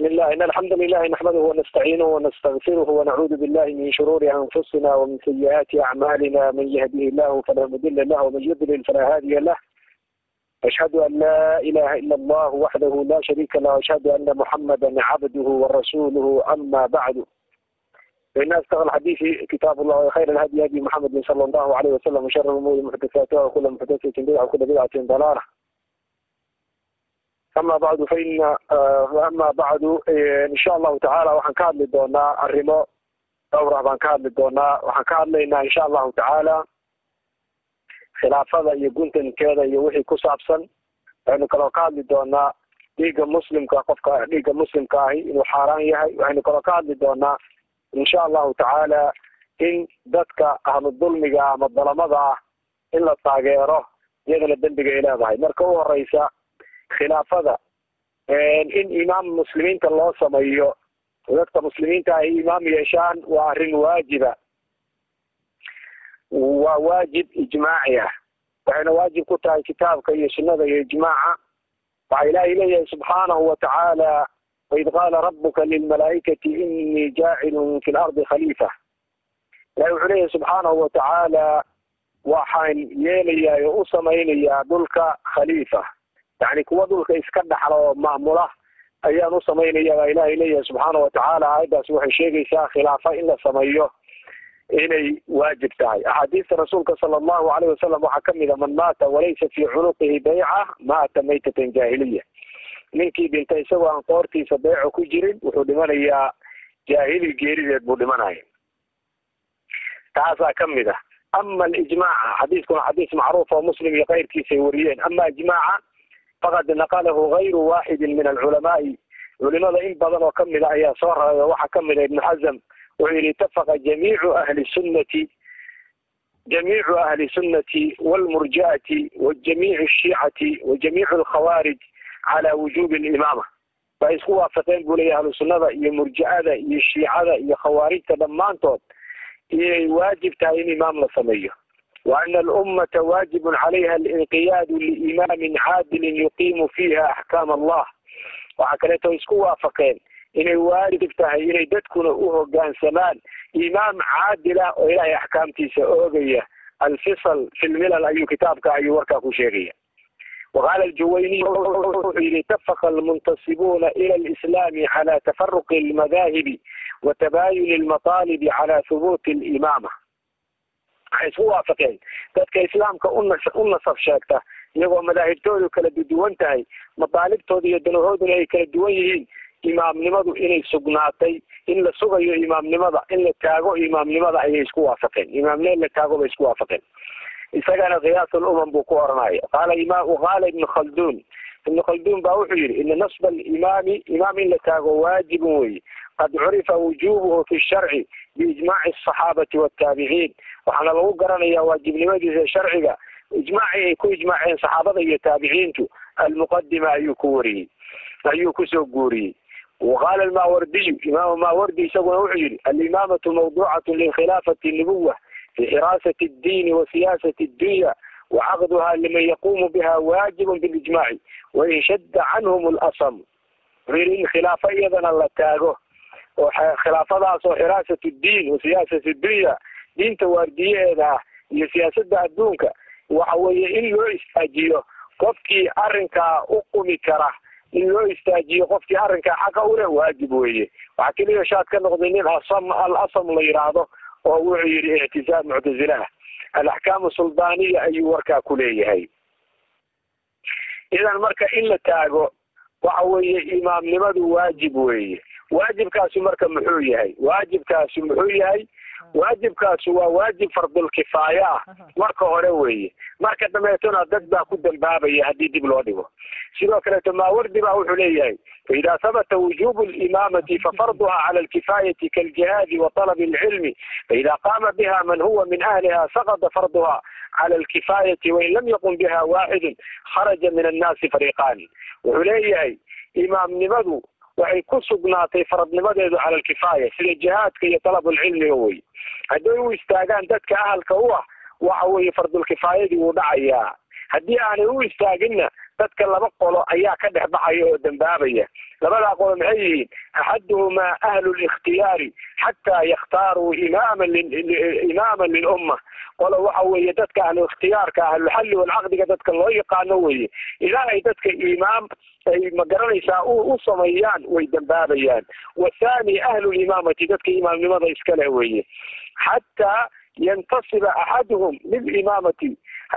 بسم الله. إن الحمد لله نحمده ونستعينه ونستغفره ونعوذ بالله من شرور أنفسنا ومن سيئات أعمالنا. من يهده الله فلا مضل له ومن يضلل فلا هادي له. أشهد أن لا إله إلا الله وحده لا شريك له. وأشهد أن محمدا عبده ورسوله. أما بعد. فإن أصدق الحديث كتاب الله وخير الهدي هدي محمد صلى الله عليه وسلم. وشر الأمور محدثاتها. وكل محدثة بدعة وكل بدعة ضلالة. ama bacdu faina eh, ama bacdu eh, in sha allahu tacaala waxaan ka hadli doonaa arrimo. Dhowrah baan ka hadli doonaa. Waxaan ka hadlaynaa insha allahu tacaala khilaafada iyo guntankeeda iyo wixii ku saabsan. Waxaynu kaloo ka hadli doonaa dhiigga muslimka qofka dhiigga muslimka ahi inuu xaaraan yahay. Waxaynu kaloo ka hadli doonaa insha allahu tacaala in dadka ahlu dulmiga ah ama dalamada ah in la taageero iyadana dembiga ay leedahay. Marka u horeysa khilaafada. In imaam muslimiinta loo sameeyo dadka muslimiinta ay imaam yeeshaan waa arrin waajiba. Waa waajib ijmaaci ah. Waxayna waajib ku tahay kitaabka iyo sunnada iyo ijmaaca. Waxaa ilaahay leeyahay subxaanahu watacaala waid qaala rabuka lilmalaa'ikati inii jaacilun fi lardi khaliifa. Ilahay wuxuu leeyahay subxaanahu watacaala waxaan yeelayaa oo u samaynayaa dhulka khaliifa yani kuwa dhulka iska dhaxla oo maamula ayaan u samaynaya baa ilahay leeyahay subxaana watacaala aayaddaas waxay sheegaysaa khilaafa in la sameeyo inay waajib tahay. Axaadiista rasuulka sala allahu alayh wasalam waxaa ka mid a man maata walaysa fii cunuqihi bayca maata maytatan jaahiliya. Ninkii dhintay isagoo aan qoortiisa beyco ku jirin wuxuu dhimanayaa jaahili geerideed buu dhimanaya taasaa ka mid ah. Ama alijmaaca xadiiskuna xadiis macruuf oo muslim iyo keyrkiisa ay wariyeen. Ama ijmaaca faqad naqalahu gayru waaxidin min alculamaai culimada in badan oo ka mid a ayaa soo raray oo waxaa ka mid a ibnu xazam wuxuu yihi itafaqa jamiicu ahli sunnati jamiicu ahli sunnati walmurji'ati wa jamiicu shiicati wa jamiicu alkhawaarij cala wujubi alimaama way isku waafaqeen buu leeyahy ahlu sunnada iyo murji'ada iyo shiicada iyo khawaarijta dhammaantood inay waajib tahay in imaam la sameeyo وأن الأمة واجب عليها الانقياد لإمام عادل يقيم فيها أحكام الله. وعكلته اسكوا فقين إن الوارد افتهي إلي دتكنا أهو قان سمان. إمام عادل وإلى أحكام تيسا أوغية. الفصل في الملل أي كتاب كأي وركة شيخية وقال الجويني لتفق المنتصبون إلى الإسلام على تفرق المذاهب وتباين المطالب على ثبوت الإمامة. Waxay isku waafaqeen. Dadka islaamka u nasab sheegta iyagoo madaahibtoodu kala duwan tahay madaalibtooda iyo danahooduna ay kala duwan yihiin imaamnimadu inay sugnaatay in la sugayo imaamnimada in la taago imaamnimada ayay isku waafaqeen. Imaamnee la taago bay isku waafaqeen. Isagana kiyaas lumam buu ku oranaya qaala qaala ibnu khaldun. Ibnu khaldun baa wuxuu yihi ina nasba alimaami imaam in la taago waajibun weye qad curifa wujubuhu fi sharci biijmaaci asaxaabati wataabiciin waxaana lagu garanayaa waajibnimadiisa sharciga ijmaacii ay ku ijmaaceen saxaabada iyo taabiciintu almuqadima ayuu ku wariyey ayuu ku soo guuriyey waqaala almawardiyu imaamu mawardi isaguna wuxuu yihi alimaamatu mawducatu lilkhilaafati nubuwa fi xiraasati اddiini wa siyaasati اdunya wacaqduha liman yaqumu biha waajibun bilijmaaci wain shadda canhum lasam wuxuu yihi oo khilaafadaas oo xiraasat ddiin wa siyaasat dunya diinta waardiyaheeda ah iyo siyaasada adduunka. waxa weeye in loo istaajiyo qofkii arrinkaa u qumi kara in loo istaajiyo qofkii arrinkaa xaqa ule waajib weeye. waxaa keliya shaad ka noqday nin asam al asam la yidhaahdo oo wuxuu yihi ictisaab muctazilaha alaxkaamu suldaaniya ayuu warkaa ku leeyahay. Idan marka in la taago waxa weeye imaamnimadu waajib weeye waajibkaasu marka muxuu yahay? Waajibkaasu muxuu yahay? Waajibkaasu waa waajib fardulkifaaya ah. Marka hore weeye. Marka dambeetona dad baa ku dambaabaya haddii dib loo dhigo. Sidoo kaleeto maawardi baa wuxuu leeyahay faida habata wujubu limaamati fafarduha cala alkifaayati kaljihaadi wa talabi alcilmi faida qaama biha man huwa min ahliha saqada farduha cala alkifaayati wain lam yaqum biha waaxidun kharaja min annaasi fariiqaani wuxuu leeyahay imaamnimadu waxay ku sugnaatay faradnimadeedu cala alkifaaya sida jihaadka iyo talabulcilmiga wey hadday u istaagaan dadka ahalka u ah waxa weeye fardulkifaayadii wuu dhacayaa haddii aanay u istaaginna dadka laba qolo ayaa ka dhex baxaya oo dambaabaya. Labadaa qolo maxay yihiin? Axaduhumaa ahlu likhtiyaari xataa yakhtaaruu imaaman imaaman lilumma qolo waxa weeye dadka ahlu ikhtiyaarka ahluxalli walcaqdiga dadka loo yaqaano weye ilaa ay dadka imaam ay ma garanaysaa u sameeyaan way dambaabayaan. Wathani ahlu limaamati dadka imaamnimada iskale weye xataa yantasiba axaduhum lilimaamati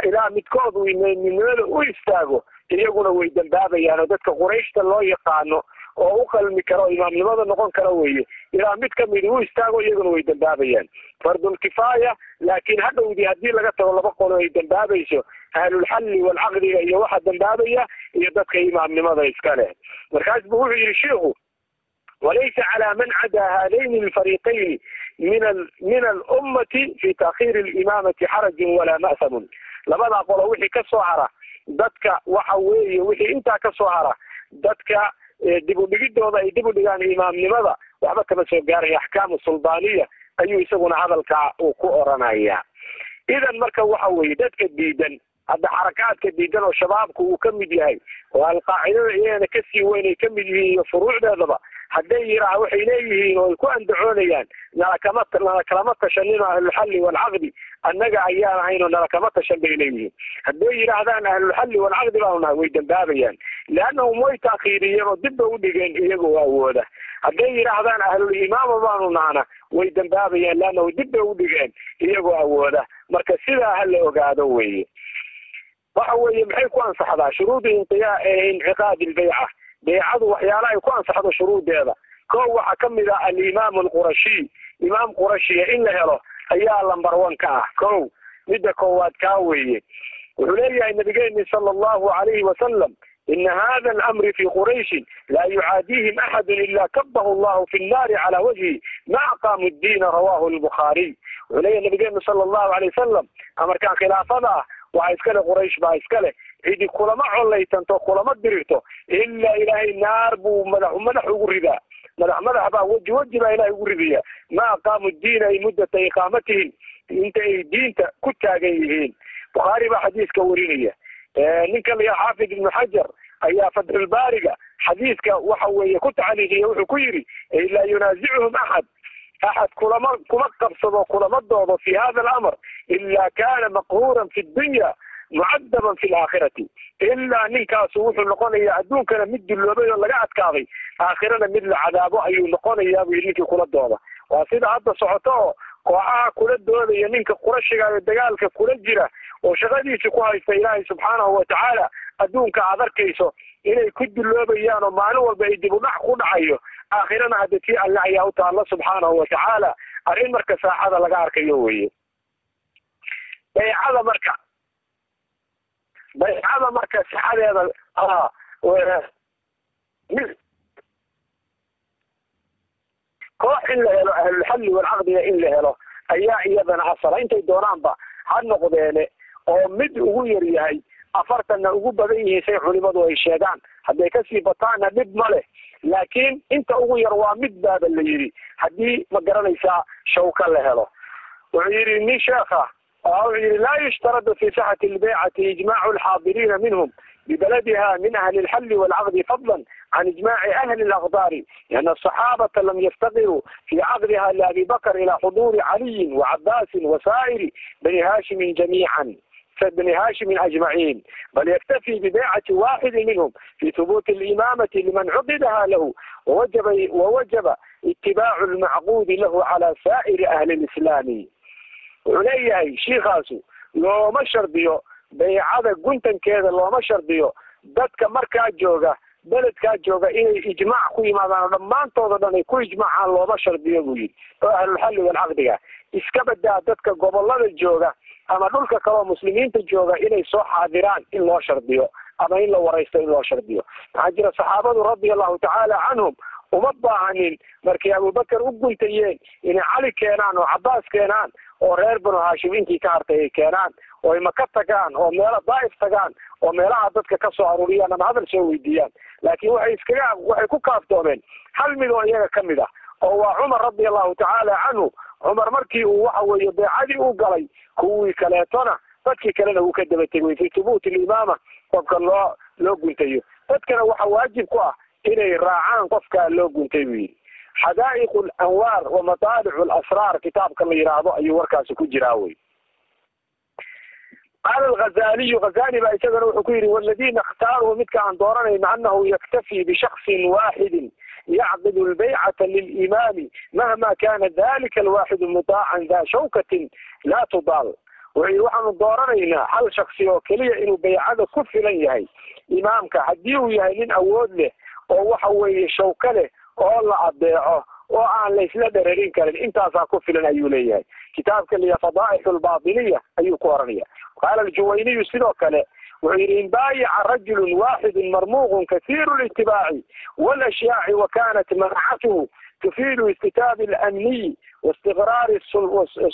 ilaa midkood midnimada u istaago iyaguna way dambaabayaan. Oo dadka qurayshta loo yaqaano oo u qalmi karo imaamnimada noqon kara weye ilaa mid ka mid u istaago iyaguna way dambaabayaan fardulkifaaya laakiin hadhowdii haddii laga tago laba qolo ay dambaabayso ahlulxalli walcaqdiga iyo waxa dambaabaya iyo dadka imaamnimada iska leh. Markaas bu wuxuu yihi shiku walaysa calaa man cadaa haadayni alfariiqayni min min alummati fi taakhiiri alimaamati xarajun walaa ma'hamun labadaa qolo wixii ka soo hara dadka waxa weeye wixii intaa ka soo hara dadka dib u dhigidooda ay dib u dhigaan imaamnimada waxba kama soo gaaraya axkaamu suldaaniya ayuu isaguna hadalkaa uu ku oranaya idan marka waxa weeye dadka diidan hadda xarakaadka diidan oo shabaabku uu ka mid yahay oo alqaacidada iyagana ka sii weyn ay ka mid yihiin iyo furuucdeedaba hadday yiraah waxay leeyihiin oo ay ku andacoonayaan nalakama nala kalama tashanino ahlulxalli walcaqdi annaga ayaan ahayn oo nala kama tashan bay leeyihiin. Hadday yidhaahdaan ahlulxalli walcaqdi baanu nahay way dambaabayaan leannahum way taakhiiriyeen oo dib ba u dhigeen iyagoo awooda hadday yidhaahdaan ahlulimaama baanu nahna way dambaabayaan leannahu dib bay u dhigeen iyagoo awooda marka sidaa ha la ogaado weye waxa weeye maxay ku ansaxdaa shuruudu inqiya inciqaadi lbayca baycadu waxyaala ay ku ansaxdo shuruudeeda ko waxaa ka mid ah alimaam alqurashiy imaam qurashiya in la helo ayaa lambar one ka ah ko midda koowaad kaa weeye wuxuu leeyahay nabigeeni sala allahu alayhi wasalam hada alamri fi qurayshin laa yucaadihim axadu ila kabahu allahu fi nnaari cala wajhi ma aqaamu ddiina rawahu lbukhaariy wuxuu leeyahay nabigeenu sala allahu alay wasalam amarkaan khilaafada ah waxaa iskale quraysh baa iskale cidi kulama collaytanto kulama dirirto ilaa ilaahay naar buu madax madax ugu ridaa madax madax baa weji weji baa ilahay ugu ridaya ma aqaamu diina ay muddata iqaamatihim inta ay diinta ku taagan yihiin bukhaari baa xadiiska warinaya ninka la yaha xaafid ibnu xajar ayaa fatxulbaariga xadiiska waxa weeye ku tacliiqiya wuxuu ku yidhi laa yunaasicuhum axad. Axad kulama kuma qabsado kulama doodo fi hada alamr ila kana maqhuuran fi dunya mucadaban fi laakhirati ilaa ninkaasu wuxuu noqonayaa adduunkana mid dulloobay oo laga adkaaday aakhirana mid la cadaabo ayuu noqonayaa bu ninkii kula dooda waa sida hadda socoto oo kooxaha kula doodaya ninka qurashiga ee dagaalka kula jira oo shaqadiisi ku haysta ilaahay subxaanahu watacaala adduunka aad arkayso inay ku duloobayaan oo maalin walba ay dib u dhac ku dhacayo aakhirana hadda tii alle ayaa u taalla subxaanahu watacaala arrin marka saaxada laga arkayo weye baycada marka. Baycada marka sixadeeda koox in la helo ahlulxalli walcaqdiga in la helo ayaa iyadana asala intay doonaanba ha noqdeene oo mid ugu yar yahay afartanna ugu badan yihiin say culimadu ay sheegaan. Hadday ka sii bataanna dhib ma leh laakiin inta ugu yar waa mid baaba la yidhi. Haddii ma garanaysaa shawka la helo. Wuxuu yidhi nin sheekha wuxuu yidhi laa yushtaradu fi sixati lbaycati ijmaacu alxaadiriina minhum ببلدها من أهل الحل والعقد فضلا عن إجماع أهل الأقدار لأن الصحابة لم يفتقروا في عقدها لأبي بكر إلى حضور علي وعباس وسائر بني هاشم جميعا بني هاشم أجمعين. بل يكتفي ببيعة واحد منهم في ثبوت الإمامة لمن عقدها له ووجب, ووجب اتباع المعقود له على سائر أهل الإسلام. عليه شيخاسو ما شرطيو baycada guntankeeda looma shardiyo. Dadka markaa jooga beledkaa jooga inay ijmaac ku yimaadaan oo dhammaantooda dhan ay ku ijmaacaan looma shardiyo buu yidhi oo ahlulxalli walcaqdiga iska badaa dadka gobollada jooga ama dhulka kaleo muslimiinta jooga inay soo xaadiraan in loo shardiyo ama in la waraysto in loo shardiyo. Maxaa jira saxaabadu radia allahu tacaala canhum uma baahanin markay abubakar u guntayeen inay cali keenaan oo cabaas keenaan oo reer banu haashim intii ka hartay ay keenaan oo ay maka tagaan oo meelo daa'if tagaan oo meelaha dadka ka soo aruuriyaan ama hadal soo weydiiyaan. Laakiin waxay iskaga waxay ku kaaftoomeen hal mid oo iyaga ka mid ah oo waa cumar radia allahu tacaala canhu cumar markii uu waxa weeye beecadii u galay kuwii kaleetona dadkii kalena uu ka daba tegay fi thubuuti alimaama qofka loo loo guntayo dadkana waxa waajib ku ah inay raacaan qofkaa loo guntay buu yidhi xadaa'iq alanwaar wa mataalic alasraar kitaabka la yidhaahdo ayuu warkaasi ku jiraa wey qaala alghazaliyu ghazali baa isagana wuxuu ku yidhi waladina اkhtaaruu midka aan dooranayno anahu yaktafi bishaksin waaxidin yacqid lbaycata lilimaami mahma kana dalika alwaxidu mutaacan da shawkatin laa tudaal wuxuu yidhi waxaanu dooranaynaa hal shaksi oo keliya inuu baycada ku filan yahay imaamka haddii uu yahay nin awood leh oo waxa weeye shawka leh oo la adeeco oo aan laysla dherarin karin intaasaa ku filan ayuu leeyahay. Kitaabka liya fadaa'ix lbaatiniya ayuu ku oranaya qaala aljuwayniyu sidoo kale wuxuu yidhi in baayaca rajulun waaxidun marmuuqun kasiiru litibaaci walashyaci wa kanat manacatuhu tufiidu istitaabi alamniyi waistiqraari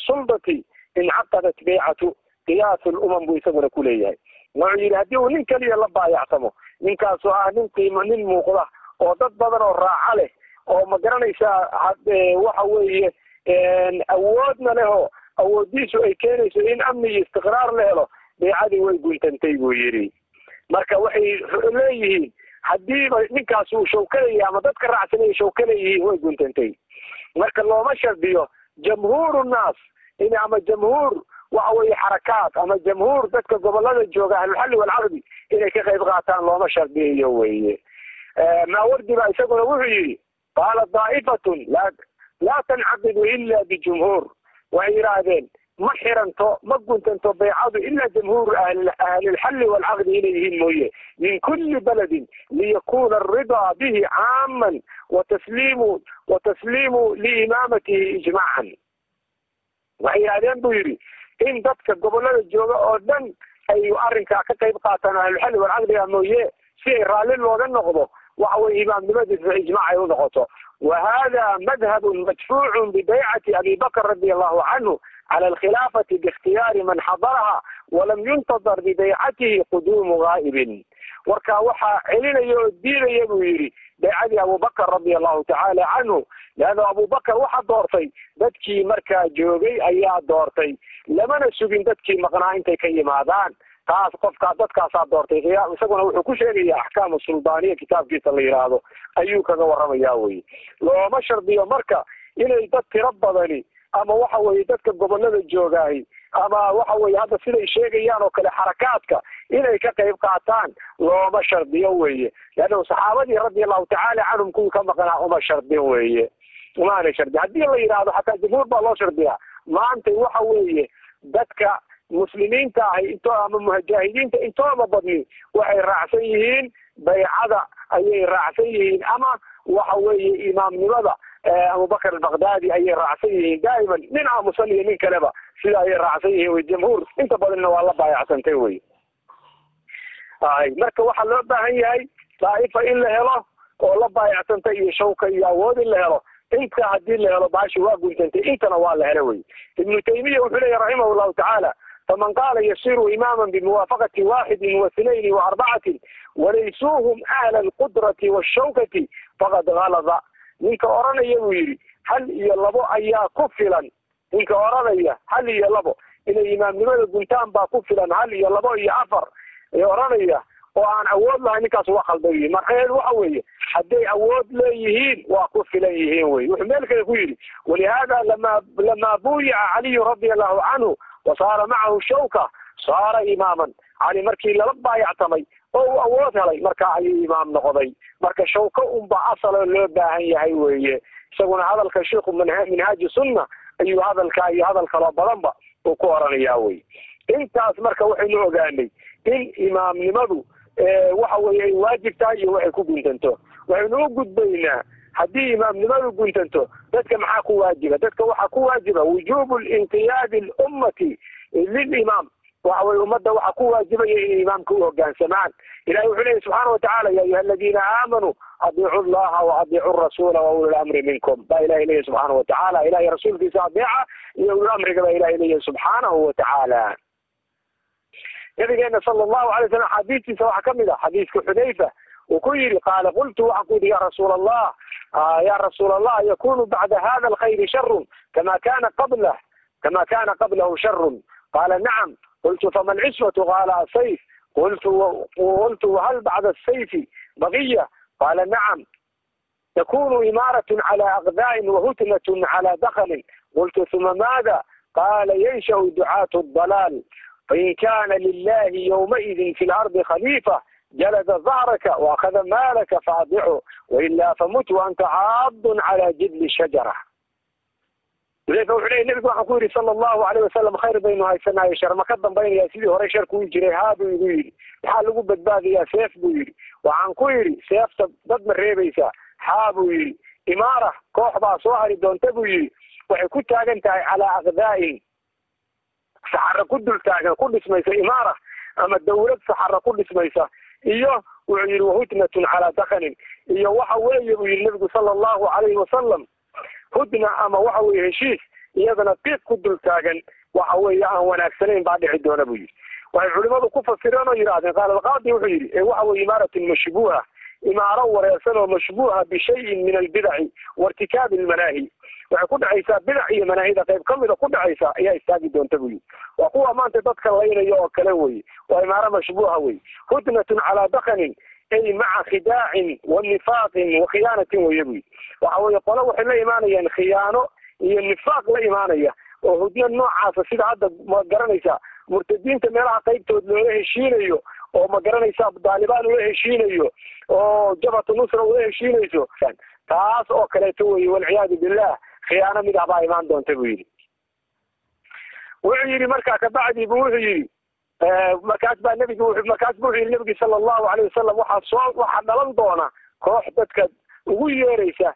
suldati incaqadat baycatu. Qiyaas lumam buu isaguna ku leeyahay. Wuxuu yidhi haddii uu nin keliya la baayactamo ninkaasoo ah nin qiimo nin muuqda oo dad badan oo raaco leh oo ma garanaysaa waxa weeye awoodna leho awoodiisu ay keenayso in amni iyo istiqraar la helo. Baycadii way guntantay buu yidhi. Marka waxay leeyihiin haddiiba ninkaas uu shawkaleyahay ama dadka raacsanay shawkaleyihiin way guntantay marka looma shardiyo jamhuur nnaas in ama jamhuur waxa weeye xarakaad ama jamhuur dadka gobollada jooga ahlulxalli walcaqdi inay ka qayb qaataan looma shardiyayo weye maawardi baa isaguna wuxuu yidhi qaala daa'ifatun la laa tancaqidu ila bijumhuur. Waxay yidhaahdeen ma xiranto ma guntanto baycadu ila jamhuur ahlilxalli walcaqdi inay yihiin mooye. Min kuli baladin liyakuna aridaa bihi caaman watasliimu watasliimu liimaamatihi ijmaacan waxay yidhahdeen buu yidhi in dadka gobollada jooga oo dhan ay arrinkaa ka qayb qaataan ahlulxalli walcaqdiga mooye si ay raalli looga noqdo waxa ijmaac ay u noqoto wa hada madhabun madfuucun bibaycati abi bakr radi allahu canhu cala alkhilaafati biikhtiyaari man xadaraha walam yuntadar bibaycatihi quduumu gaa'ibin warkaa waxaa celinaya oo diidaya buu yidhi baycadii abubakr radi allahu tacaala canhu leanna abubakar waxaa doortay dadkii markaa joogay ayaa doortay lamana sugin dadkii maqnaa intay ka yimaadaan taas qofkaa dadkaasaa doortay. Isaguna wuxuu ku sheegaya axkaamu suldaaniya kitaabkiisa la yidhaahdo ayuu kaga warramaya weye looma shardiyo marka inay dad tiro badani ama waxa weye dadka gobollada joogaahi ama waxa weye hadda siday sheegayaan oo kale xarakaadka inay ka qayb qaataan looma shardiyo weye leanna saxaabadii radi allahu tacaala canhum kuwii ka maqnaa uma shardin weye umaanay shardi haddii la yidhaahdo xataa jamhuur baa loo shardiyaa. Maanta waxa weeye dadka muslimiinta ahi into ama mujaahidiinta intooda badni waxay raacsan yihiin baycada ayay raacsan yihiin ama waxa weeye imaamnimada abubakr albakdaadi ayay raacsan yihiin daa'iman nin aamusan iyo nin kaleba sida ayay raacsan yihiin wy jamhuur inta badanna waa la baayacsantay wey. Ay marka waxaa loo baahan yahay daa'ifa in la helo oo la baayacsantay iyo shawka iyo awood in la helo inta haddii la helo baashi waa guntantay intana waa la helo wey. Ibnu taymiya wuxuu leeyahy raximah llahu tacaala faman qaala yasiru imaama bimuwaafaqati waxidin wahnayni waarbacatin walaysuuhum ahla alqudrati washawkati faqad galada ninka oranaya buu yidhi hal iyo labo ayaa ku filan ninka oranaya hal iyo labo inay imaamnimada guntaan baa ku filan hal iyo labo iyo afar ee oranaya oo aan awood lahayn ninkaas waa khaldan yihiin markaeedu waxa weeye hadday awood leeyihiin waa ku filan yihiin wey wuxuu meel kale ku yidhi walihada lama lama buyica caliyu radia allahu canhu wasaara macahu shawka saara imaaman. Cali markii lala baayactamay oo uu awood helay markaa ayuu imaam noqday. Marka shawka unba asalo loo baahan yahay weeye. Isaguna hadalka sheikhu minhaaji sunna ayuu hadalkaa iyo hadal kaloo badanba uu ku oranayaa wey intaas marka waxaynu ogaanay in imaamnimadu waxa weye ay waajib tahay iyo waxay ku guntanto. Waxaynu u gudbaynaa haddii imaamnimadu guntanto dadka maxaa ku waajiba? Dadka waxaa ku waajiba wujubu linqiyaadi lummati lilimaam waxa weye ummadda waxaa ku waajibaya inay imaamka u hogaansamaan. Ilahi wuxuu leeyahy subxaana watacala ya ayuha aladiina aamanuu adiicu llaha waadiicu rasula wa uli lamri minkum. Baa ilahay leeyahy subxaana watacala ilahay rasuulkiisa adeeca iyo ulilamriga baa ilahay leeyahy subxaanahu watacaala nabigeena sala allahu alay slam xadiistiisa waxaa ka mid ah xadiiska xudayfa uu ku yidhi qaala qultu waxaan ku yidhi ya rasuul allah ya rasuul allah yakunu bacda hada alkhayri sharun kama kana qablah kama kana qablahu sharun qaala nacam qultu fama alcismatu qaala asayf qultu qultu wahal bacda asayfi baqiya qaala nacam takunu imaaratun cala aqdaa'in wahutnatun cala dakhalin qultu uma maada qaala yanshau ducaatu dalaal fain kana lilahi yowmaidin jalada zahraka waakhada maalaka faadicu wailaa famut waanta caadun cala jidli shajara udayfa wuxuu leya nebigu waxaan ku yidhi sala allahu alayh wasalam khayr baynu haysanayo shar ma ka dambaynaya sidii hore sharku u jiray haa buu igu yidhi maxaa lagu badbaadayaa seef buu yidhi waxaan ku yidhi seefta dad ma reebaysaa haa buu yidhi imaara koox baa soo hari doonta buu yidhi waxay ku taagan tahay calaa aqdaa'in saxaro ku dul taagan ku dhismaysa imaara ama dawlad saxaro ku dhismaysa iyo wuxuu yidhi wahudnatun calaa dakanin iyo waxa weeye buu yidhi nebigu sala allahu calayhi wasalam hudna ama waxa weye heshiis iyadana diiq ku dul taagan. Waxa weeye aan wanaagsanayn baa dhici doona buu yidhi. Waxay culimadu ku fasireen oo yidhahdeen qaala alqaadi wuxuu yidhi ee waxa weye imaaratun mashbuuha imaaro wareersan oo mashbuuha bishayin min albidaci wairtikaabi almanaahi waxay ku dhacaysaa bidac iyo manaahida qayb kamida ku dhacaysa ayaa istaagi doonta buu yidhi. Waa kuwa maanta dadka laynaya oo kale weye waa imaaro mashbuuha weye hudnatun calaa dakanin ay maca khidaacin wa nifaaqin wa khiyaanatin weye buu yidhi. Waxa weye qole waxay la imaanayaan khiyaano iyo nifaaq la imaanaya oo hudno noocaasa sida hadda ma garanaysaa murtadiinta meelaha qaybtood loola heshiinayo oo ma garanaysaa daalibaan ula heshiinayo oo jabhatu nusra ula heshiinayso. Taas oo kaleeto weye walciyaadu billah khiyaano mid ah baa imaan doonta buu yidhi. Wuxuu yidhi markaa kabacdi bu wuxuu yidhi markaas baa nebigi markaas bu wuxuu yidhi nebigi sala allahu alayh wasalam waxaa soo waxaa dhalan doona koox dadka ugu yeeraysa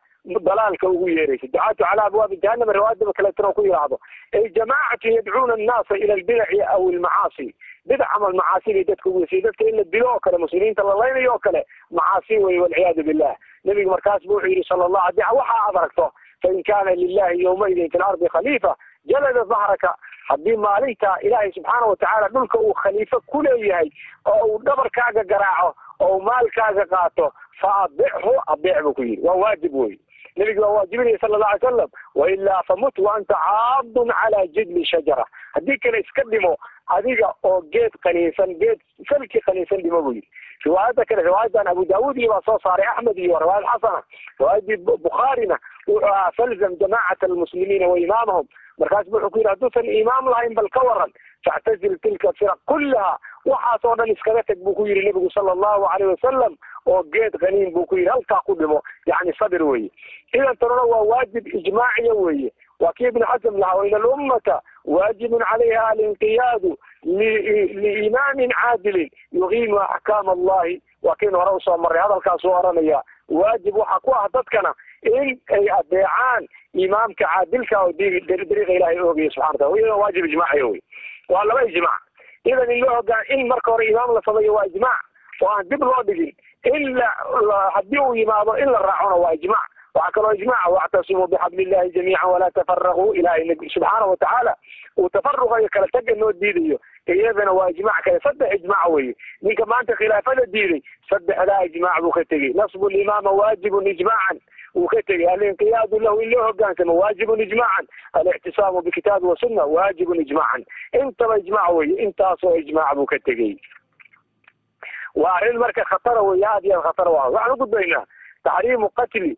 dalaalka ugu yeeraysa. Ducaatu calaa abwaabi jahanama riwaayadaba kaleetana ku yidhaahdo ay jamaacatu yadcuuna annaasa ila albidaci aw almacaasi. Bidac ama almacaasi bay dadka ugu yeesay dadka in la dilo oo kale muslimiinta la laynayo oo kale macaasi weye walciyaadu billah nebigu markaas bu wuxuu yidhi sala allah adi waxa aad aragto fain kana lilahi yowmaidin fi lardi khaliifa jalada dahraka haddii maalinta ilaahay subxaana watacaala dhulka uu khaliifo ku leeyahay oo uu dhabarkaaga garaaco oo uu maalkaaga qaato fa adichu adeec buu ku yidhi waa waajib wey nebigu waa waajibinaya sala alla alay salam wailaa famut wa anta caadun cala jidli shajara haddii kale iska dhimo adiga oo geed qaniinsan geed salki qaniinsan dhimo buu yidhi riwaayada kale riwaayadan abu daawud iyo baa soo saaray axmed iyo riwaayad xasana riwaayadii bukhaarina wuxuu ahaa falzam jamacat almuslimiina wa imaamahum. Markaas wuxuu ku yidhi hadduusan imaam lahayn bal ka waran factazil tilka firaq kullaha. Waxaas oo dhan iskaga teg buu ku yidhi nebigu sala allahu alayh wasalam oo geed qaniin buu ku yidhi halkaa ku dhimo yani sabir weye idan tanuna waa waajib ijmaaciya weeye. Waa kii ibnu xasm lahaa wain alummata waajibun calayha alinqiyaadu liimaamin caadilin yuqiimu axkaam allahi waa kiin hore u soo marray hadalkaasuu oranaya waajib waxaa ku ah dadkana in ay adeecaan imaamka caadilka oo dariiqa ilahay oogaya subxana wataala iyadana waajib ijmaaciya wey waa laba ijmaac idan in loo hogaan in marka hore imaam la sameeyo waa ijmaac oo aan dib loo dhigin in la haddii uu yimaado in la raacona waa ijmaac waxaa kaloo ijmaaca wactasimuu bixabli illahi jamiican walaa tafaraquu ilahay subxaana watacaala uu tafaruqa iyo kala taga noo diidayo iyadana waa ijmaac kale. Saddex ijmaac weye ninka maanta khilaafada diiday saddexdaa ijmaac buu ka tegey. Nasbu limaama waajibun ijmaacan wuu ka tegey. Alinqiyaadu lahu in loo hogaansamo waajibun ijmaacan. Alictisaamu bikitaabi wasunna waajibun ijmaacan. Intaba ijmaac weye intaasoo ijmaac buu ka tegey. Waa arrin marka khatara wey aad iyo aad khatara wa waxaan ugudbaynaa taxriimu qatli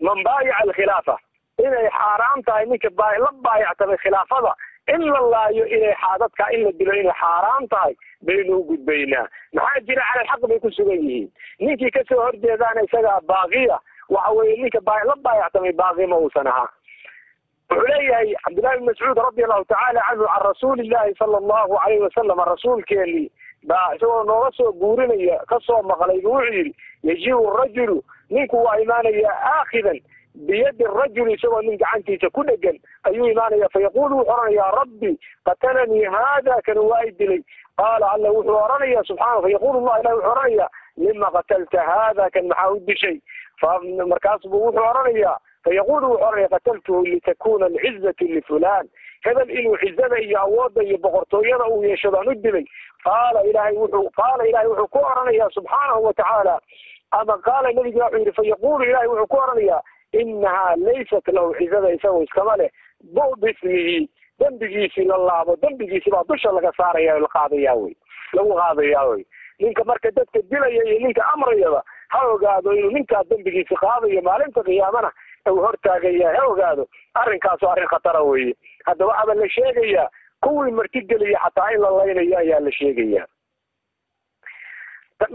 man baayaca alkhilaafa. Inay xaaraam tahay ninka la baayactamay khilaafada in la laayo inay dadka in la dilo inay xaaraam tahay baynu u gudbaynaa. Maxaa jira cala alxaq bay ku sugan yihiin. Ninkii ka soo horjeedaana isagaa baaqiya waxa weye ninka la baayactamay baaqi ma uusan ahaa. Wuxuu leeyahay cabdillahi bin mascuud radi allahu tacaala canhu can rasuuli illahi sala allahu alayhi wasalam rasuulkeenii baa isagoo nooga soo guurinaya ka soo maqlay bu wuxuu yidhi yajibu rajulu ninku waa imaanaya aakhidan biyadi rajuli isagoo nin gacantiisa ku dhegan ayuu imaanaya fayaqulu wuxuu oranaya rabbi qatalanii hada kan waa i dilay qaala alla wuxuu oranaya subxaana fayaqulu llah ilahi wuxuu oranaya lima qatalta hada kan maxaa u dishay markaas bu wuxuu oranaya fayaqulu wuxuu oranaya qataltuhu litakuna alcizatu lifulan hebel inuu cizada iyo awoodda iyo boqortooyada uu yeesho baan u dilay qaala ilahay wuxuu qaala ilahay wuxuu ku oranaya subxaanahu watacaala ama qaala nabiga wuxuu yihi fayaqulu ilahay wuxuu ku oranayaa inahaa laysat lahu cizada isagoo iskama leh bu bismihi dembigiisii la laabo dembigiisi baa dusha laga saaraya la qaadaya wey lagu qaadaya wey ninka marka dadka dilaya iyo ninka amrayaba ha ogaado inuu ninkaa dembigiisi qaadayo maalinta qiyaamana uu hortaagaya ha ogaado arrinkaasu arrin khatara weeye hadda waxaaba la sheegayaa kuwii martigeliya xataa in la laynayo ayaa la sheegaya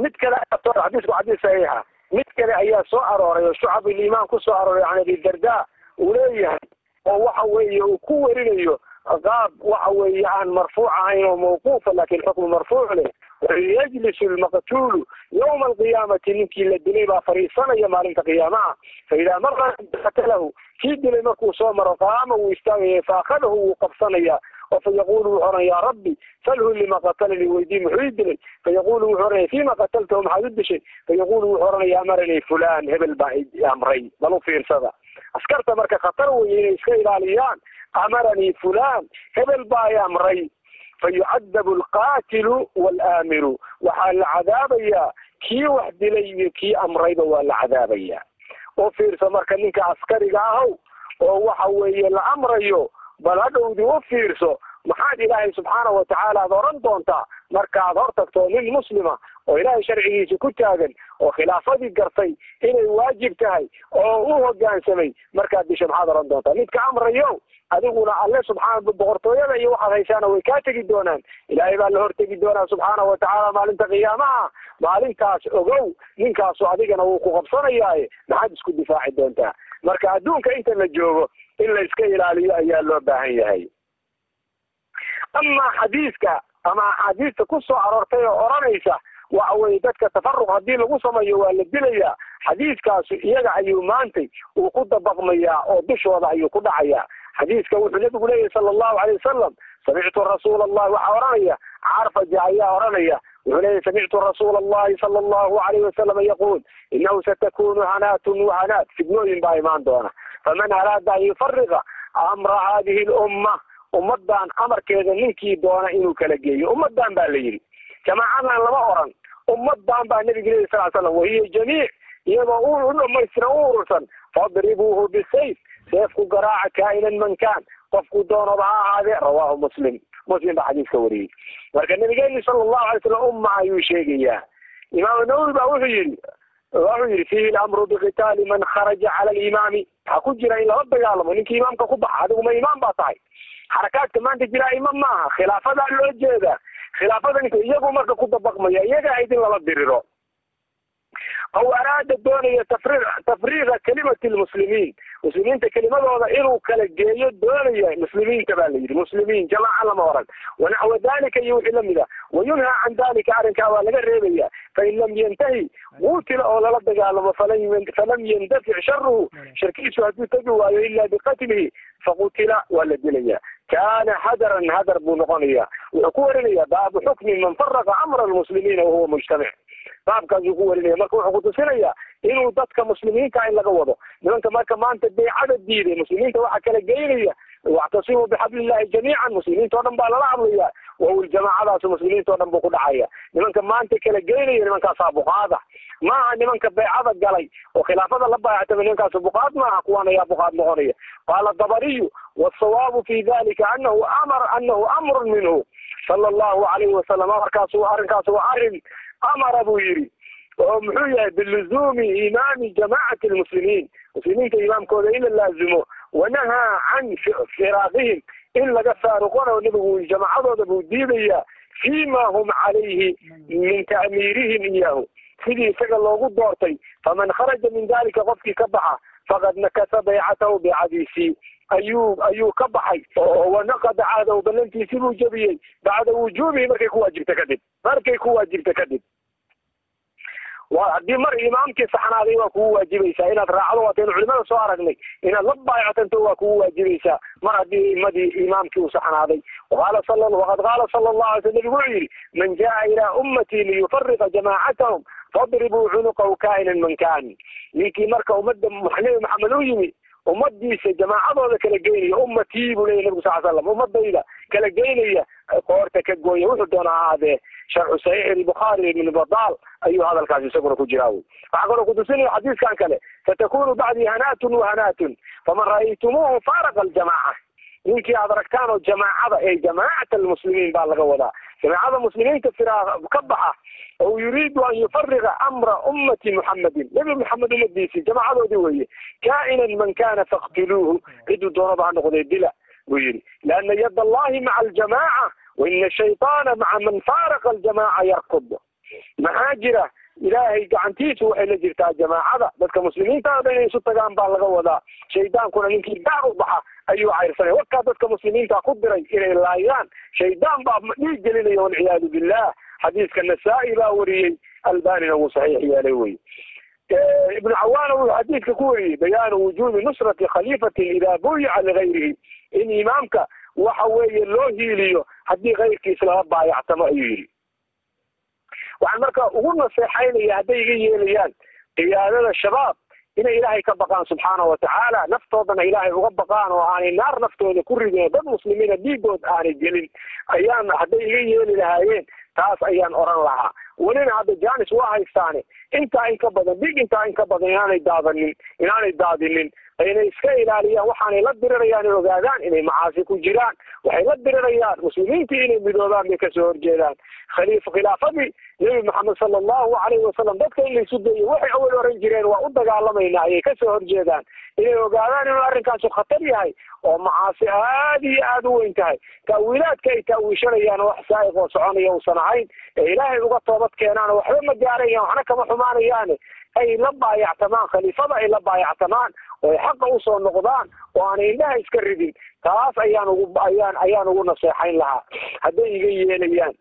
mid kale xadiisku xadiis saxiixa mid kale ayaa soo arooray oo shucab ilimaan ku soo arooray can abi darda. Uu leeyahay oo waxa weeye uu ku werinayo qaab waxa weeye aan marfuuc ahayn oo mawquufa laakin xukmu marfuuc leh. Yajlisu lmaqtuulu yawma alqiyaamati ninkii la dilay baa fariisanaya maalinta qiyaamaha. Faidaa mara qatalahu kii dilay markuu soo maro qaama wuu istaagaya faakadahu wuu qabsanaya oo fayaqulu wuxu oran ya rabbi salhu lima qatalanii weydii muxuu ii dilay fayaqulu wuxuu oranaya fima qataltahu maxaad u dishay fayaqulu wuxuu oranaya amaranii fulan hebel baa amray bal u fiirsada askarta marka khatar weye inay iska ilaaliyaan amaranii fulan hebel baa i amray fayucadabu alqaatilu waalaamiru waxaa la cadaabayaa kii wax dilay iyo kii amrayba waa la cadaabaya oo fiirsa marka ninka askariga ahow oo waxa weeye la amrayo bal hadhowdii u fiirso maxaad ilaahay subxaana watacaala ad oran doontaa markaad hor tagto nin muslima oo ilaahay sharcigiisa ku taagan oo khilaafadii gartay inay waajib tahay oo u hogaansamay markaad disho maxaad oran doontaa? Midka amrayo adiguna alle subxaana boqortooyada iyo waxaad haysaana way kaa tegi doonaan. Ilaahay baa la hortegi doonaa subxaana watacaala maalinta qiyaamaha. Maalintaas ogow ninkaasu adigana wuu ku qabsanayaaye maxaad isku difaaci doontaa? Marka adduunka inta la joogo in la iska ilaaliyo ayaa loo baahan yahay. Amaa xadiiska ama axaadiista ku soo aroortay oo odhanaysa waxa weye dadka tafaruq haddii lagu sameeyo waa la dilayaa. Xadiiskaasu iyaga ayuu maantay uu ku dabaqmayaa oo dushooda ayuu ku dhacayaa xadiiska wuxuu nabigu leeyahy sala allahu alay wasalam samictu rasuula allahi waxaa odhanaya. Carfaja ayaa odhanaya. Wuxuu leeyahy samictu rasuula allahi sala allahu alayh wasalama yaquul inahu satakunu hanaatun wahanaat fidnooyin baa imaan doona faman araada an yufariqa amra hadihi lumma ummadan amarkeeda ninkii doona inuu kala geeyo ummadan baa la yidhi jamaacadan lama oran ummadan baa nabiga leeyahy sal slam wahiya jamiic iyadoo u dhamaystiran u urursan fadribuuhu bisayf seef ku garaaca kaa'inan man kaan qofku doonaba ha ahaadee rawaahu muslim muslim baa xadiiska wariyey marka nabigeeni sala allahu alay slam umma ayuu sheegayaa imaamu nawowi baa wuxuu yidhi wuxuu yidhi fiihi lamru biqitaali man kharaja cala alimaami waxaa ku jira in lala dagaalamo ninkii imaamka ku baxa adiguma imaam baa tahay. Xarakaadka maanta jira imaam maaha khilaafadaa loo jeedaa. Khilaafada ninka iyagu marka ku dabaqmaya iyaga ahayd in lala diriro. Aw araada doonaya tafri tafriiqa kalimati lmuslimiin muslimiinta kelimadooda inuu kala geeyo doonaya muslimiinta baa la yidhi muslimiin jamaaca lama oran. Wanaxwa dalika iyo wixii la mid a wayunhaa can dalika arrinkaa waa laga reebaya fain lam yantahi qutila oo lala dagaalamo falam yandafic sharuhu sharkiisu hadduu tegi waayo ila biqatlihi faqutila waa la dilaya kana hadaran hadar buu noqonaya wuxuu ku warinaya baabu xukmi man faraqa amra lmuslimiina wahuwa mujtamic baabkaasuu ku warinaya marka wuxuu kutusinaya inuu dadka muslimiinta in laga wado. Nimanka marka maanta beecada diiday muslimiinta waxa kala geynaya wactasimuu bixablillahi jamiican. Muslimiinta o dhan baa lala hadlaya wawl jamaacadaas muslimiinta o dhan buu ku dhacaya. Nimanka maanta kala geynaya nimankaasaa buqaada maaha nimanka beecada galay oo khilaafada la baayactama nimankaas buqaad maaha kuwan ayaa buqaad noqonaya. Qaala dabariyu wasawaabu fi dalika anahu amar anahu amrun minhu. Sala allahu alayhi wasalam amarkaas arrinkaas waa arrin amara buu yidhi oo muxuu yahay biluzuumi imaami jamaacati lmuslimiin muslimiinta imaamkooda in la laazimo wanahaa can firaaqihim in laga faaruqona nabigu jamaacadooda buu diidaya fima hum calayhi min ta'miirihim iyahu sidii isaga loogu doortay faman kharaja min dalika qofkii ka baxa faqad nakasa baycatahu bicadiisii ayuu ayuu ka baxay oo wanaqada caadahu ballantiisii buu jebiyey. Bacda wujuubihi markay ku waajibta kadib. Markay ku waajibta kadib. Wa haddii mar imaamkii saxnaaday waa kugu waajibaysaa inaad raacdo waataynu culimada soo aragnay. Inaad la baayactanto waa kugu waajibaysaa mar haddii imadii imaamkii uu saxnaaday. Qaala waqad qaala sala allahu alay sl nabigu wuxuu yidhi man jaa ilaa ummatii liyufariqa jamaacatahum fadribuu cunuqahu kaa'inan man kaan ninkii marka ummadda nabi maxamed u yimi ummadiisa jamaacadooda kala geynaya ummatii buu leya nabigu sal slam ummadayda kala geynaya qoorta ka gooya wuxuu doona ha ahaadee sharcu saxiix albukhaari ibn badaal ayuu hadalkaas isaguna ku jiraa wy waxaa kaloo kutusinaya xadiiskan kale satakunu bacdii hanaatun wahanaatun faman ra'aytumuuhu faaraqa aljamaaca. Ninkii aad aragtaan oo jamaacada ee jamaacat almuslimiin baa laga wadaa. Jamaacada muslimiinta firaa ka baxa ou yuriidu an yufariqa amra ummati muxamedin nebi maxamed ummadiisii jamaacadoodii weeye kaa'inan man kana faktuluuhu ciduu doonaba ha noqday dila buu yidhi. Liana yad allahi maca aljamaaca waina shayطaana maca man faaraqa aljamaaca yarkud maxaa jira? Ilaahay gacantiisu waxay la jirtaa jamaacada. Dadka muslimiinta dhan inay isu tagaan baa laga wadaa. Shaydaankuna ninkii daaq u baxa ayuu cayrsanay warkaa dadka muslimiinta ku diray inay laayaan. Shaydaan baa dhiig gelinaya walciyaadu billah xadiiska nasaa-i baa wariyey albanina wuu saxiix yeelay wey. Ibnu cawaana wuxuu xadiidka ku wariyey bayaanu wujuubi nusrati khaliifatin idaa buyica ligayrihi. In imaamka waxa weeye loo hiiliyo haddii kayrkiis laga baayactamo ayuu yidhi. Waxaan marka ugu naseexaynaya hadday iga yeelayaan qiyaadada shabaab inay ilaahay ka baqaan subxaana watacaala naftoodana ilaahay uga baqaan oo aanay naar naftooda ku ridin dad muslimiina dhiigood aanay gelin ayaan hadday iga yeeli lahaayeen taas ayaan oran lahaa. Welina hadda janis waa haystaane intaa in ka badan dhig intaa in ka badan inaanay daadanin inaanay daadinin inay iska ilaaliyaan waxaanay la dirirayaan in ogaadaan inay macaasi ku jiraan. Waxay la dirirayaan muslimiintii inay midoobaan bay ka soo horjeedaan. Khaliif khilaafadii nebi maxamed sala allahu alayhi wasalam dadka in laysu dayo waxay awal oran jireen waa u dagaalamayna ayay ka soo horjeedaan. Inay ogaadaan inuu arrinkaasu khatar yahay oo macaasi aad iyo aada u weyn tahay. Taawiilaadka ay taawiishanayaan wax saa'iq oo soconaya uusan ahayn ee ilaahay uga toobad keenaan waxba ma gaarayaan waxna kama xumaanayaane ay la baayactamaan khaliifada ay la baayactamaan oo ay xaqa u soo noqdaan oo aanay indhaha iska ridin taas ayaan ugu ayaan ayaan ugu naseexayn lahaa. Hadday iga yeelayaan.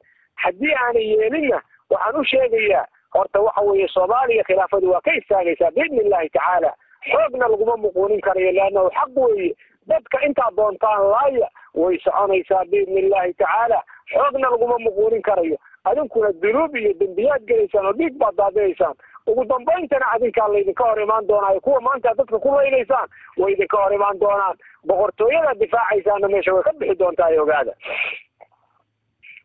Haddii aanay yeelinna waxaan u sheegayaa horta waxa weeye soomaaliya khilaafadu waa ka istaagaysaa biidni illahi tacaala. Xoogna laguma muquunin karayo leannahu xaq weeye. Dadka intaad doontaan laaya way soconaysaa biidni illahi tacaala. Xoogna laguma muquunin karayo. Adinkuna dunuub iyo dembiyaad gelaysaan oo dhiig baad daadinaysaan ugu dambayntana adinkaa laydinka hor imaan doonaayo kuwa maanta dadka ku laynaysaan way idinka hor imaan doonaan. Boqortooyadaad difaacaysaana meesha way ka bixi doontaa ogaada.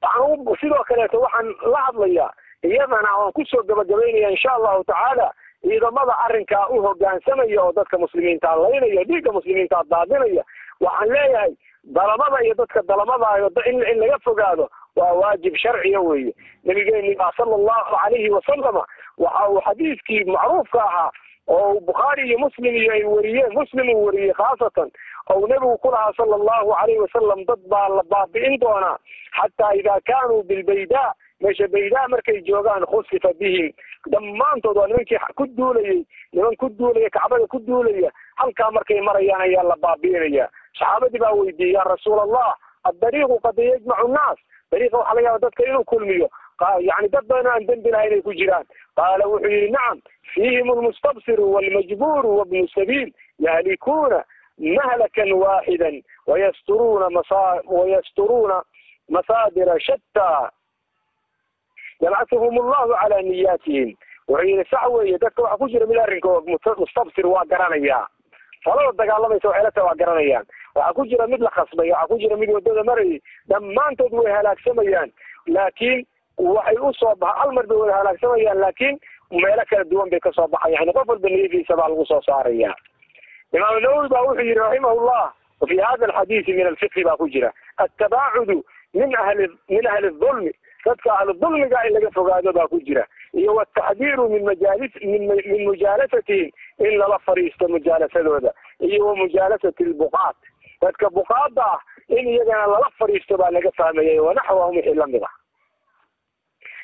Waxaan sidoo kaleeto waxaan la hadlayaa iyadana waan ku soo gabagabaynaya insha allahu tacaala ciidamada arrinkaa u hogaansamaya oo dadka muslimiinta laynaya dhiigga muslimiinta daadinaya. Waxaan leeyahay dalamada iyo dadka dalamadayo in laga fogaado waa waajib sharciya weeye. Nabigeeni baa sala allahu calayhi wasalama waxa uu xadiiskii macruufka ahaa oo bukhaari iyo muslim iyo ay wariyeen muslim uu wariyey khaasatan ou nebigu ku lahaa sala allahu calayhi wasalam dad baa la baabi'in doonaa xataa idaa kaanuu bilbaydaa meesha baydaa markay joogaan khusifa bihim. Dhammaantood waa nimankii ku duulayey niman ku duulaya kacbada ku duulaya halkaa markay marayaan ayaa la baabi'inaya saxaabadii baa weydiiyey ya rasuula allah addariiqu qad yajmacu nnaas dariiqa waxaa laga yaaba dadka inuu kulmiyo. Yani dad badan aan dembi lahayn ay ku jiraan. Qaala wuxuu yihi nacam fiihim almustabsiru walmajbuuru wabnu sabiil yahlikuuna mahlakan waaxidan wayasturuuna masa wayasturuuna masaadira shataa yabcatuhum allahu calaa niyaatihim. Wuxuu yihi sax weeye dadka waxa ku jira mid arrinkood mustabsir waa garanayaa. Falada dagaalamaysa waxay la tahay waa garanayaan waxaa ku jira mid la khasbay waxaa ku jira mid waddada marayay dhammaantood way halaagsamayaan laakiin waxay u soo ba hal mar bay wada halaagsamayaan laakiin meelo kala duwan bay ka soo baxayan yani qof walba niyadiisa baa lagu soo saaraya imaam nawowi ba wuxuu yihi raximahullah wafi hada alxadiisi min alfiqhi baa ku jira attabaacudu min ahli min ahli dulmi dadka ahlu dulmiga in laga fogaado baa ku jira iyo wataxdiiru min majaalis min min mujaalasatihim in lala fariisto mujaalasadooda iyo wa mujaalasati lbuqaat dadka buqaada ah in iyagana lala fariisto baa laga fahmayay wanaxwahum wixii la mid ah.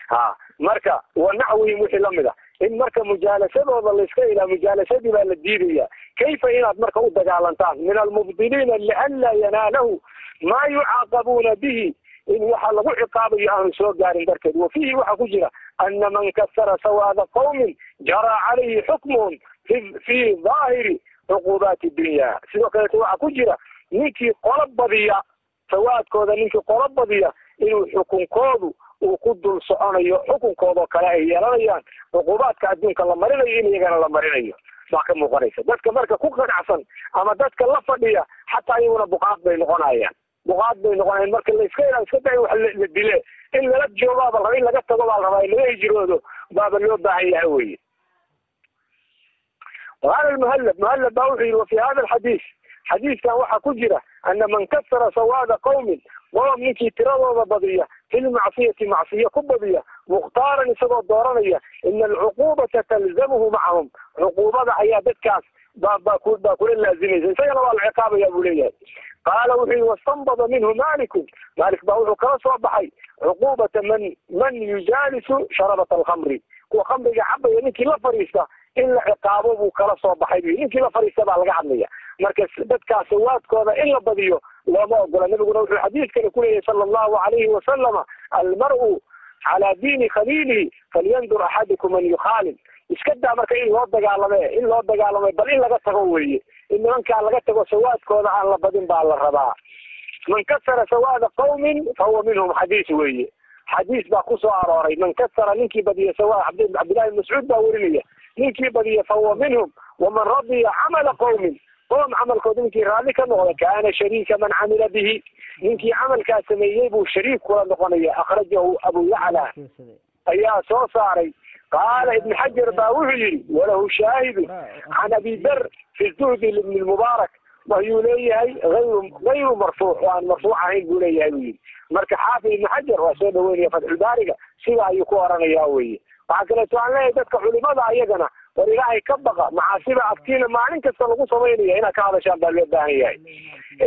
Ha marka wanaxwihim wixii la mid ah. In marka mujaalasadooda layska ilaa mujaalasadii baa la diidaya kayfa inaad marka u dagaalantaan? Min almubdiliina lianlaa yanaalahu maa yucaaqabuuna bihi. In waxa lagu ciqaabayo aanu soo gaarin darteed. Wa fiihi waxaa ku jira ana man kasara sawaada qawmin jaraa calayhi xukmuhum fi daahiri cuquubaati dunya sidoo kaleeto waxaa ku jira ninkii qolo badiya sawaadkooda ninkii qolo badiya inuu xukunkoodu uu ku dul soconayo xukunkoodao kale ay yeelanayaan cuquubaadka adduunka la marinayo in iyagana la marinayo. Baa ka muuqanaysa. Dadka marka ku qanacsan ama dadka la fadhiya xataa iyaguna buqaad bay noqonayaan. Buqaad bay noqonayan marka laiska ila iska day wax la dile. In lala joogaaba raba in laga tago baa la in laga hijroodo baaba loo baahan yahay weye qaala lmuhallab muhallab baa wuxuu yihi wa fi hada alxadiis xadiiskan waxaa ku jira ana man kasara sawaada qawmin qoom ninkii tiradooda badiya fi lmacsiyati macsiyo ku badiya mukhtaaran isagoo dooranaya ina alcuqubata talzamuhu macahum cuquubada ayaa dadkaas ba ba ku baa kula laazimaysa isagana waa la ciqaabaya buu leeyahay. Qaala wuxuu yihi wastanbada minhu malikun malik baa wuxuu kala soo baxay cuqubata man man yujaalisu sharabat alkhamri kuwa khamriga cabaya ninkii la fadhiista in la ciqaabo buu kala soo baxay bu ninkii la fadhiista baa laga hadlaya marka dadkaas sawaadkooda in la badiyo looma ogola nabiguna wuxuu xadiiskana kuleeyahay sala allahu alayhi wasalama almar'u calaa diini khaliilihi falyandur axadukum man yukhaalil iska daa marka in loo dagaalame in loo dagaalamay bal in laga tago weye in nimankaa laga tago sawaadkooda aan la badin baa la rabaa. Man kasara sawaada qawmin fahuwa minhum xadiis weeye. Xadiis baa ku soo arooray. Man kasara ninkii badiya sawaad cabdillahi ibn mascuud baa werinaya ninkii badiya fahuwa minhum waman radiya camala qawmin qoom camalkooda ninkii raalli ka noqda kaana shariika man camila bihi. Ninkii camalkaa sameeyey buu shariik kula noqonaya akhrajahu abu yacla. Ayaa soo saaray. Qaala ibn xajar baa wuxuu yihi walahu shaahidu can abi dar fi zuhdi ibn mubaarak wayuu leeyahay ayru gayru marfuuc oo aan marfuuc ahayn buu leeyahay buu yihi marka xaafid ibn xajar waa soo dhaweynaya fatxulbaariga sida ayuu ku oranaya weye waxaa kaleeto aan leeyahay dadka culimada ayagana war ilaahay ka baqa. Macaasiba aftiina maalin kasta lagu samaynaya inaad ka hadashaan baa loo baahan yahay?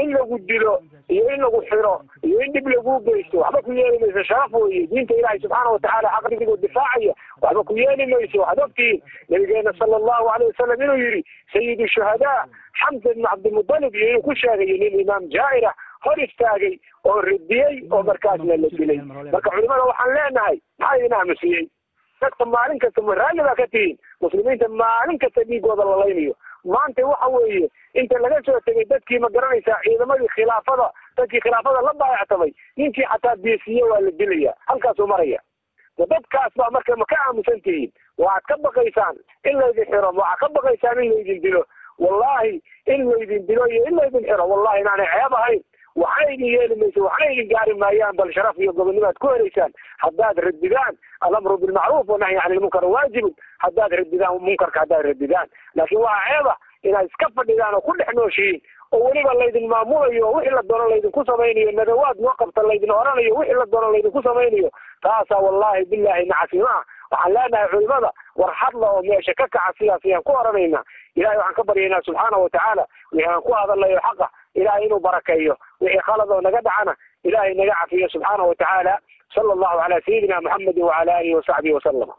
In lagu dilo iyo in lagu xiro iyo in dhib lagu geysto waxba ku yeeli mayso sharaf weye diinta ilaahay subxaana watacaala xaqdigoo difaacaya waxba ku yeeli mayso. Waxaad nabigeena sala allahu alayh wasalam inuu yihi sayid shuhadaa xamsa ibn cabdimudalib iyo inuu ku sheegayo nin imaam jaaira hor istaagay oo radiyey oo markaasna la dilay. Marka culimada waxaan leenahay maxaa idin aamusiyey dadka maalin kasta raalli baa ka tihiin. Muslimiinta maalin kasta dhiigooda lalaynayo maanta waxa weeye inta laga soo tegay dadkii ma garanaysaa ciidamadii khilaafada dadkii khilaafada la baayactamay. Ninkii xataa beesiye waa la dilaya halkaasuu maraya. Dadkaas baa marka ma ka aamusan tihiin. Waxaad ka baqaysaan in laydin xiro waxaad ka baqaysaan in laydin dilo. Wallahi in laydin dilo iyo in laydin xiro. Wallahi inaanay ceeb ahayn waxna idin yeeli mayso waxna idin gaari maayaan bal sharaf iyo gobonnimaad ku helaysaan haddaad radidaan alamru bilmacruuf wanahyi can ilmunkar waajibun haddaad radidaan munkarka haddaad radidaan laakiin waa ceeba inaad iska fadhidaan oo ku dhex nooshihiin oo weliba laydin maamulayo oo wixii la doono laydinku samaynayo nadawaad noo qabta laydin oranayo wixii la doono laydinku samaynayo taasaa wallahi billahi nacasnimo ah waxaan leenahay culimada war hadla oo meesha ka kaca sidaas ayaan ku oranaynaa ilahay waxaan ka baryaynaa subxaana watacaala wixii aan ku hadalayo xaqa ilahay inuu barakeeyo wixii khalad oo naga dhacana ilahay naga cafiyo subxaana watacaala sala allahu calaa sayidina muxamedi wacala alihi wasaxbihi wasalama